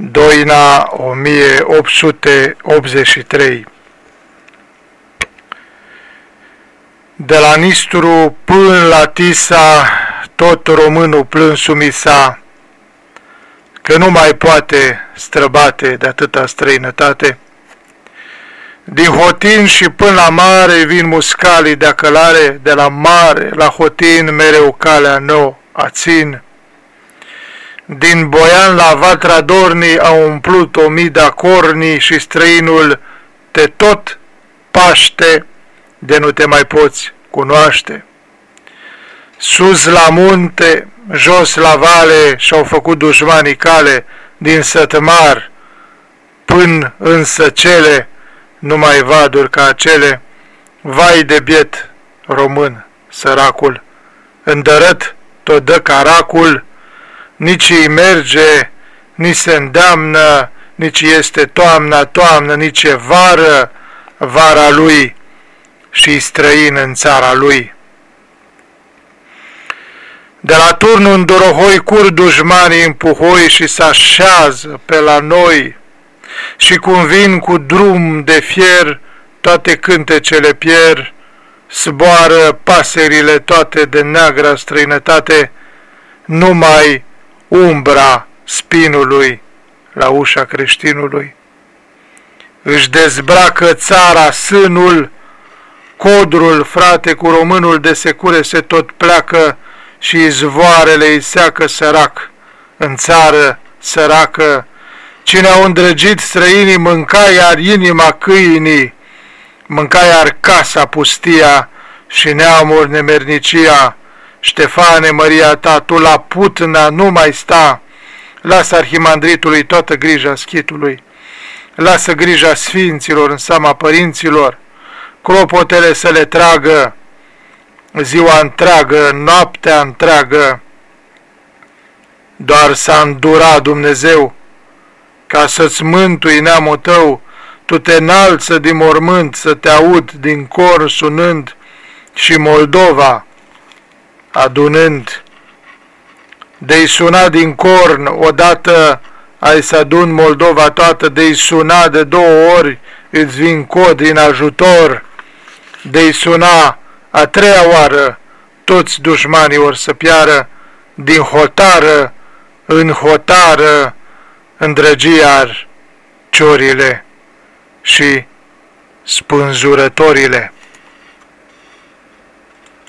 Doina 1883 De la Nistru până la Tisa, tot românul plânsumisa, că nu mai poate străbate de atâta străinătate. Din Hotin și până la mare vin muscalii de călare, de la mare la Hotin mereu calea nouă a țin. Din Boian la Vatra Dorni au umplut o mii de corni și străinul te tot paște de nu te mai poți cunoaște. Sus la munte, jos la vale și-au făcut dușmanii cale din sătmar până însă cele numai vaduri ca acele, vai de biet român, săracul, îndărăt tot dă caracul, nici îi merge, nici se îndeamnă, nici este toamna, toamnă, nici e vară, vara lui și străin în țara lui. De la turnul în Dorohoi cur dușmanii în puhoi și se așează pe la noi și cum vin cu drum de fier toate cântecele pier, zboară paserile toate de neagră străinătate, numai umbra spinului la ușa creștinului. Își dezbracă țara sânul, codrul, frate, cu românul de secure se tot pleacă și izvoarele îi seacă sărac. În țară săracă, cine au îndrăgit străinii mânca iar inima câinii, mânca iar casa pustia și neamul nemernicia, Ștefane, Maria ta, tu la putna nu mai sta, lasă arhimandritului toată grija schitului, lasă grija sfinților în seama părinților, clopotele să le tragă. Ziua întreagă, noaptea întreagă, doar s-a îndurat Dumnezeu ca să-ți mântui neamul tău, tu te înalță din mormânt să te aud din cor sunând și Moldova, adunând. De-i suna din corn, odată ai să adun Moldova toată, de-i suna de două ori, îți vin cod din ajutor, de-i suna a treia oară, toți dușmanii or să piară, din hotară în hotară, îndrăgiar ciorile și spânzurătorile.